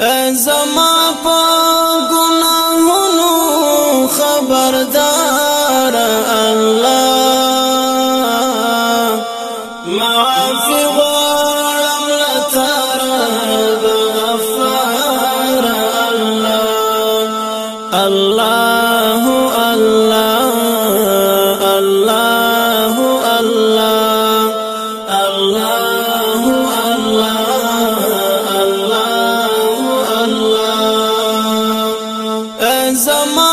زما په ګناهونو خبردار الله معافي غفار الله زما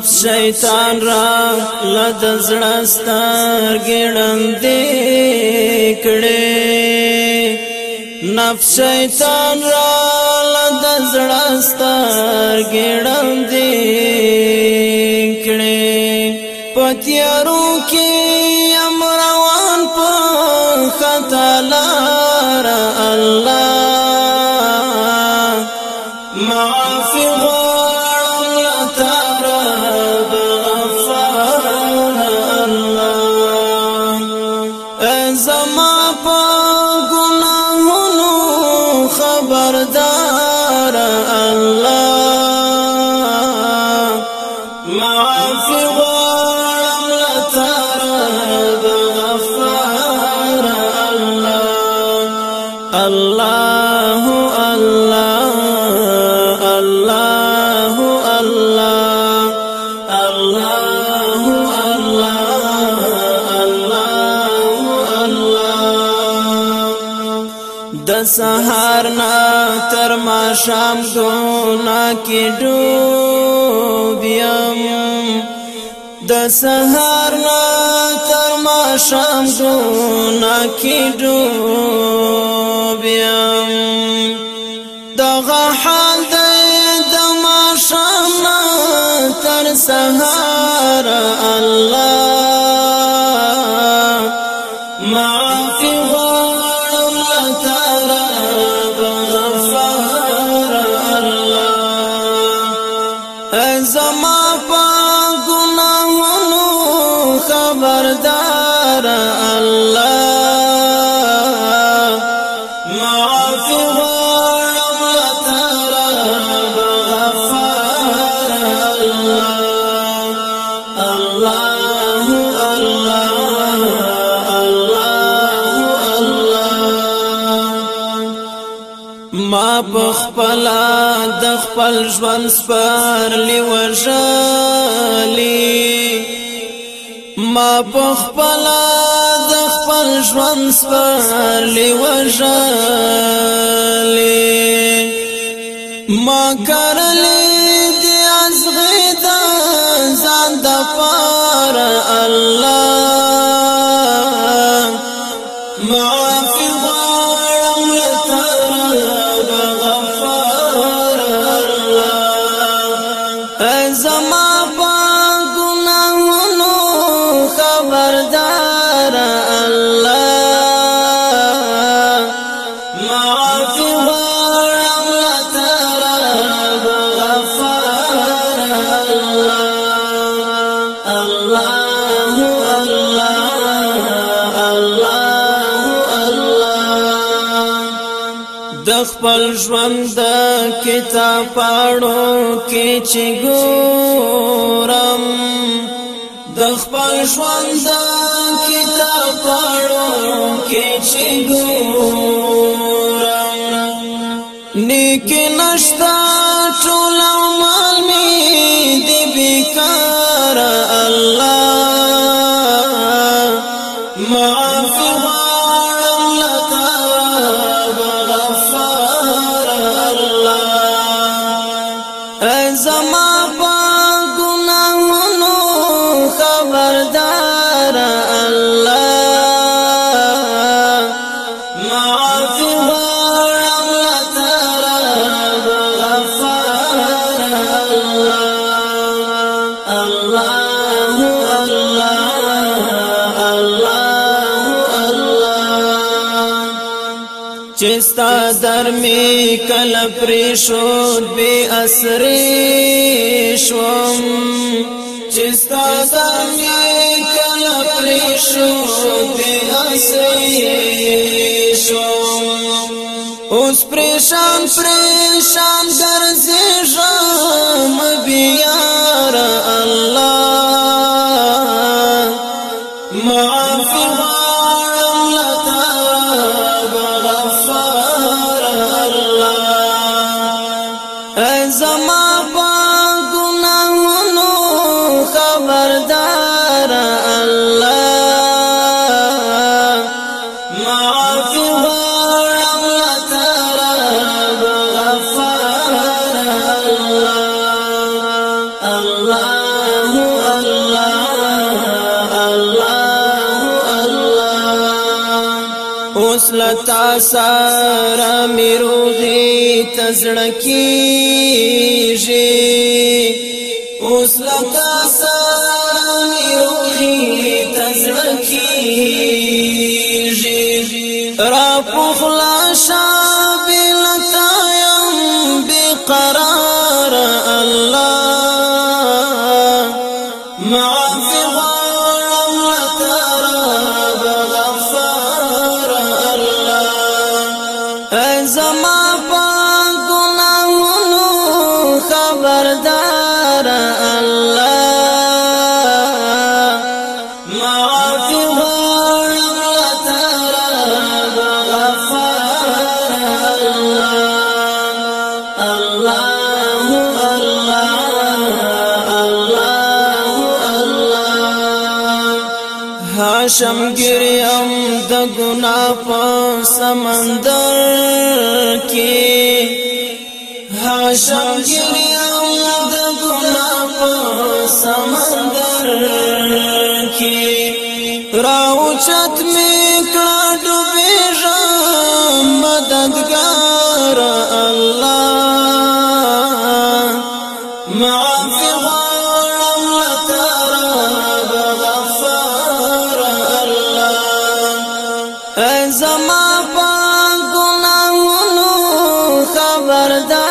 نفس شیطان را لد زړستار ګړندې کړې نفس شیطان را لد زړستار ګړندې کړې پتیارو کې خدا سهار نا تر ما شام کی دو ډوبیم د سهار نا تر ما شام ګنا کې ډوبیم دغه حال د ما شام نا تر سهار الله زما ما بخپلا د خپل ژوند سپار لوجالي ما بخپلا د خپل ژوند سپار لوجالي ما کړلې دې ازغه دا ځان د پاره الله ژوند د کتاب پاڼو کې چې ګورم د خپل ژوند د کتاب پاڼو کې چې ګورم نیک نشتا ټول مال می دی بیکار الله زما صدر می کل پریشود بی اسری شوم چستا دمی کل پریشود بی اسری شوم اوس پریشان پریشان درزی جام بیار الله زما با گناہنو خبردار الله معاف غفار الله الله الله الله لتا سارا تزړکیږي اوس لتا سلام روحي تزړکیږي را پخلا شابلتا يم بقرار شمګریم د ګنا په سمندر کې ها شمګریم د ګنا په سمندر کې راو چت می کړه سردار